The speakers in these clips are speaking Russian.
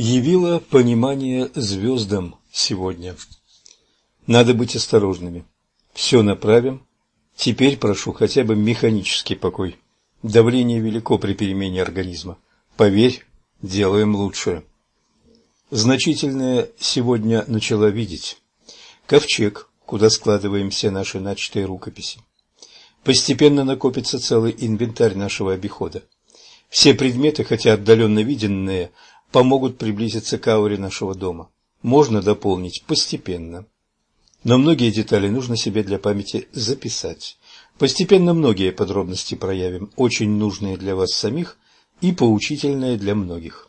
Явило понимание звездам сегодня. Надо быть осторожными. Все направим. Теперь прошу хотя бы механический покой. Давление велико при перемене организма. Поверь, делаем лучшее. Значительное сегодня начала видеть. Ковчег, куда складываем все наши начатые рукописи. Постепенно накопится целый инвентарь нашего обихода. Все предметы, хотя отдаленно виденные, помогут приблизиться к ауре нашего дома. Можно дополнить постепенно. Но многие детали нужно себе для памяти записать. Постепенно многие подробности проявим, очень нужные для вас самих и поучительные для многих.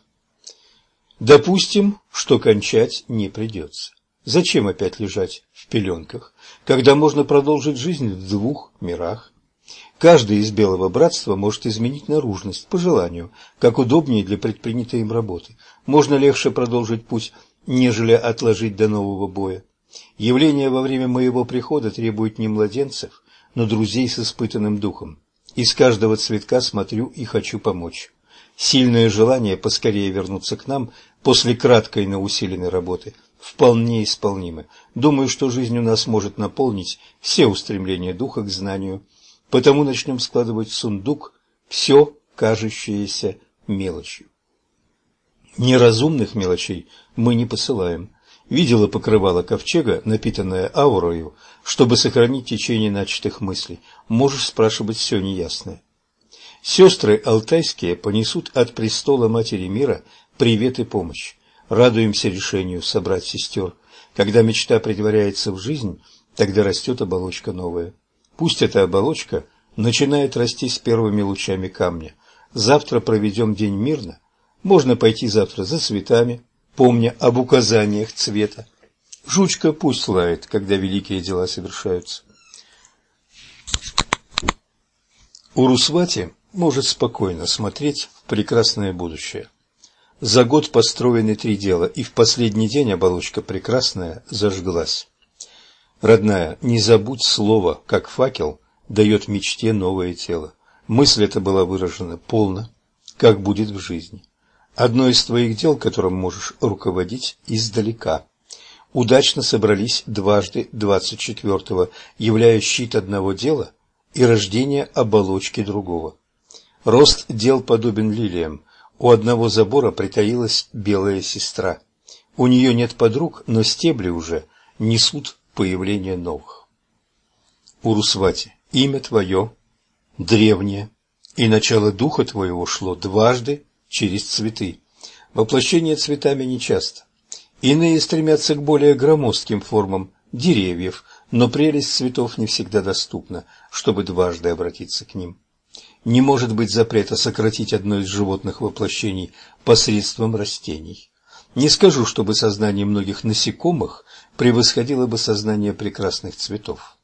Допустим, что кончать не придется. Зачем опять лежать в пеленках, когда можно продолжить жизнь в двух мирах? Каждый из Белого Братства может изменить наружность по желанию, как удобнее для предпринятой им работы. Можно легче продолжить путь, нежели отложить до нового боя. Явление во время моего прихода требует не младенцев, но друзей с испытанным духом. Из каждого цветка смотрю и хочу помочь. Сильное желание поскорее вернуться к нам после краткой, но усиленной работы вполне исполнимо. Думаю, что жизнь у нас может наполнить все устремления духа к знанию – Потому начнем складывать в сундук все кажущееся мелочью. Неразумных мелочей мы не посылаем. Видела покрывало ковчега, напитанное аурою, чтобы сохранить течение начатых мыслей. Можешь спрашивать все неясное. Сестры алтайские понесут от престола Матери Мира привет и помощь. Радуемся решению собрать сестер. Когда мечта притворяется в жизнь, тогда растет оболочка новая. Пусть эта оболочка начинает расти с первыми лучами камня. Завтра проведем день мирно. Можно пойти завтра за цветами, помня об указаниях цвета. Жучка пусть лает, когда великие дела совершаются. Урусвати может спокойно смотреть в прекрасное будущее. За год построены три дела, и в последний день оболочка прекрасная зажглась. Родная, не забудь слово, как факел дает мечте новое тело. Мысль эта была выражена полно, как будет в жизни. Одно из твоих дел, которым можешь руководить издалека. Удачно собрались дважды двадцать четвертого, являя щит одного дела и рождение оболочки другого. Рост дел подобен лилиям. У одного забора притаилась белая сестра. У нее нет подруг, но стебли уже несут появление новых. Урусвати, имя твое древнее, и начало духа твоего шло дважды через цветы. Воплощение цветами нечасто. Иные стремятся к более громоздким формам деревьев, но прелесть цветов не всегда доступна, чтобы дважды обратиться к ним. Не может быть запрета сократить одно из животных воплощений посредством растений. Не скажу, чтобы сознание многих насекомых превосходило бы сознание прекрасных цветов.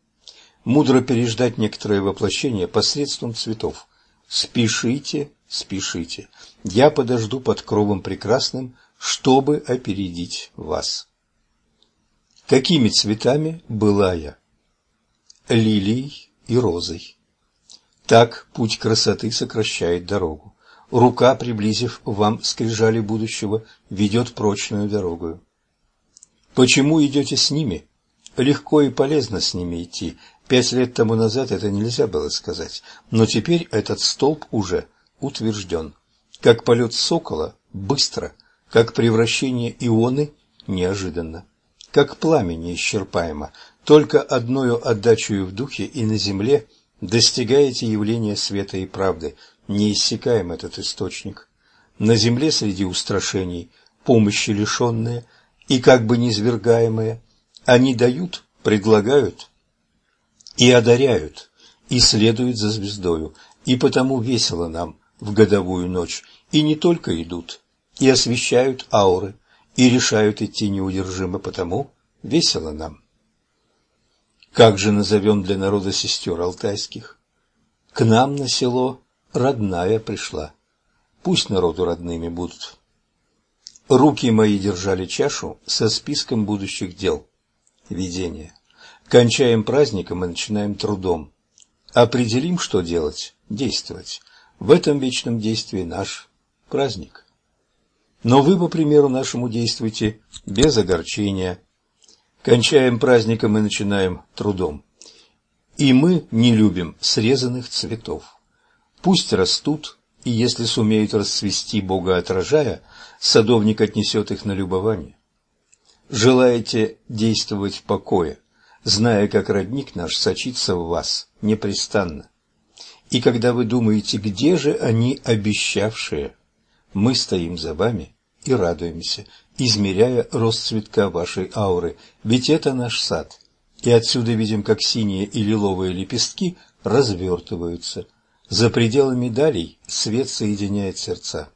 Мудро переждать некоторые воплощения посредством цветов. Спешите, спешите. Я подожду под кровом прекрасным, чтобы опередить вас. Какими цветами была я? Лилией и розой. Так путь красоты сокращает дорогу. Рука, приблизив вам скрижали будущего, ведет прочную дорогу. Почему идете с ними? Легко и полезно с ними идти. Пять лет тому назад это нельзя было сказать, но теперь этот столб уже утвержден. Как полет сокола – быстро, как превращение ионы – неожиданно, как пламя неисчерпаемо. Только одною отдачей в духе и на земле достигаете явления света и правды – не иссякаем этот источник. На земле среди устрашений, помощи лишенные и как бы низвергаемые, они дают, предлагают и одаряют, и следуют за звездою, и потому весело нам в годовую ночь, и не только идут, и освещают ауры, и решают идти неудержимо, потому весело нам. Как же назовем для народа сестер алтайских? К нам на село родная пришла. Пусть народу родными будут. Руки мои держали чашу со списком будущих дел. Видение. Кончаем праздником и начинаем трудом. Определим, что делать, действовать. В этом вечном действии наш праздник. Но вы, по примеру нашему, действуйте без огорчения. Кончаем праздником и начинаем трудом. И мы не любим срезанных цветов. Пусть растут, и если сумеют расцвести, Бога отражая, садовник отнесет их на любование. Желаете действовать в покое, зная, как родник наш сочится в вас непрестанно. И когда вы думаете, где же они обещавшие, мы стоим за вами и радуемся, измеряя рост цветка вашей ауры, ведь это наш сад, и отсюда видим, как синие и лиловые лепестки развертываются. За пределами далей свет соединяет сердца.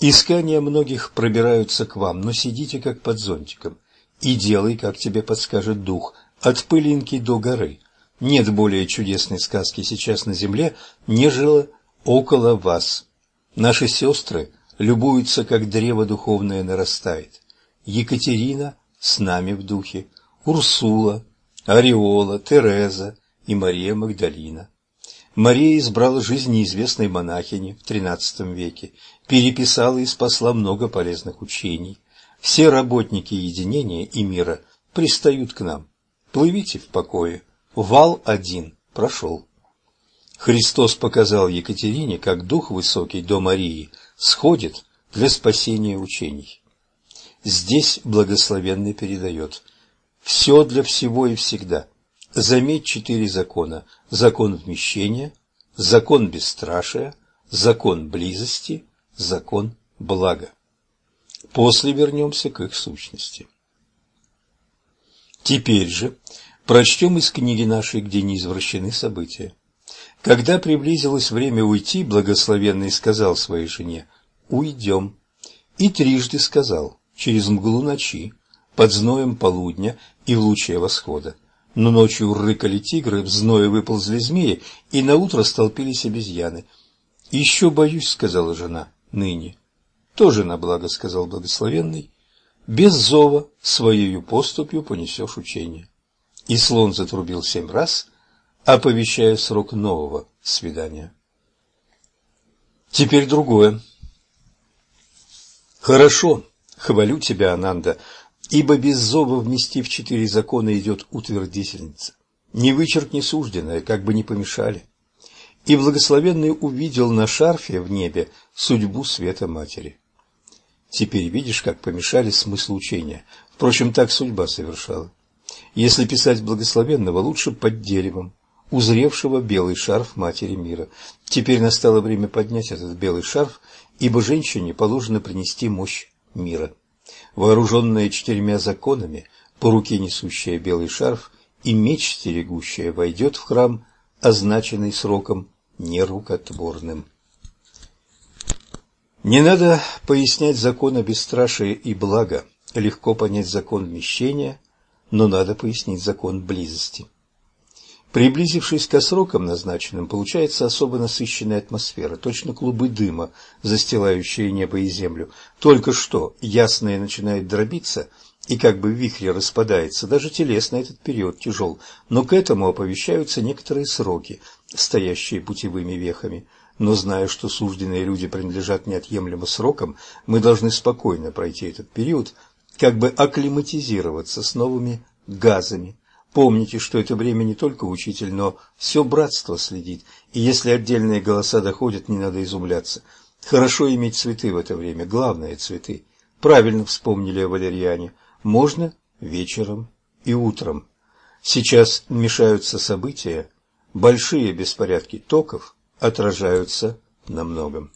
Искания многих пробираются к вам, но сидите как под зонтиком и делай, как тебе подскажет дух, от пылинки до горы. Нет более чудесной сказки сейчас на земле, нежели около вас. Наши сестры любуются, как древо духовное нарастает. Екатерина с нами в духе, Урсула, Ореола, Тереза и Мария Магдалина. Мария избрала жизнь неизвестной монахини в XIII веке, переписала и спасла много полезных учений. Все работники единения и мира пристают к нам. Плывите в покое. Вал один прошел. Христос показал Екатерине, как Дух Высокий до Марии сходит для спасения учений. Здесь благословенный передает «все для всего и всегда». Заметь четыре закона. Закон вмещения, закон бесстрашия, закон близости, закон блага. После вернемся к их сущности. Теперь же прочтем из книги нашей, где не извращены события. Когда приблизилось время уйти, благословенный сказал своей жене «Уйдем». И трижды сказал, через мглу ночи, под зноем полудня и в луче восхода. Но ночью рыкали тигры, в зное выползли змеи, и наутро столпились обезьяны. «Еще боюсь», — сказала жена, — «ныне». «Тоже на благо», — сказал благословенный. «Без зова своею поступью понесешь учение». И слон затрубил семь раз, оповещая срок нового свидания. Теперь другое. «Хорошо, хвалю тебя, Ананда, Ибо без зова, вместив четыре закона, идет утвердительница. Не вычеркни сужденное, как бы не помешали. И благословенный увидел на шарфе в небе судьбу света матери. Теперь видишь, как помешали смысл учения. Впрочем, так судьба совершала. Если писать благословенного, лучше под деревом, узревшего белый шарф матери мира. Теперь настало время поднять этот белый шарф, ибо женщине положено принести мощь мира вооруженная четырьмя законами, по руке несущая белый шарф и меч стерегущая, войдет в храм, означенный сроком нерукотворным. Не надо пояснять закон о и блага, легко понять закон вмещения, но надо пояснить закон близости. Приблизившись к срокам назначенным, получается особо насыщенная атмосфера, точно клубы дыма, застилающие небо и землю. Только что ясное начинает дробиться и как бы в вихре распадается. Даже телесно этот период тяжел, но к этому оповещаются некоторые сроки, стоящие путевыми вехами. Но зная, что сужденные люди принадлежат неотъемлемо срокам, мы должны спокойно пройти этот период, как бы акклиматизироваться с новыми газами, Помните, что это время не только учитель, но все братство следит, и если отдельные голоса доходят, не надо изумляться. Хорошо иметь цветы в это время, главное – цветы. Правильно вспомнили о валерьяне. Можно вечером и утром. Сейчас мешаются события, большие беспорядки токов отражаются на многом.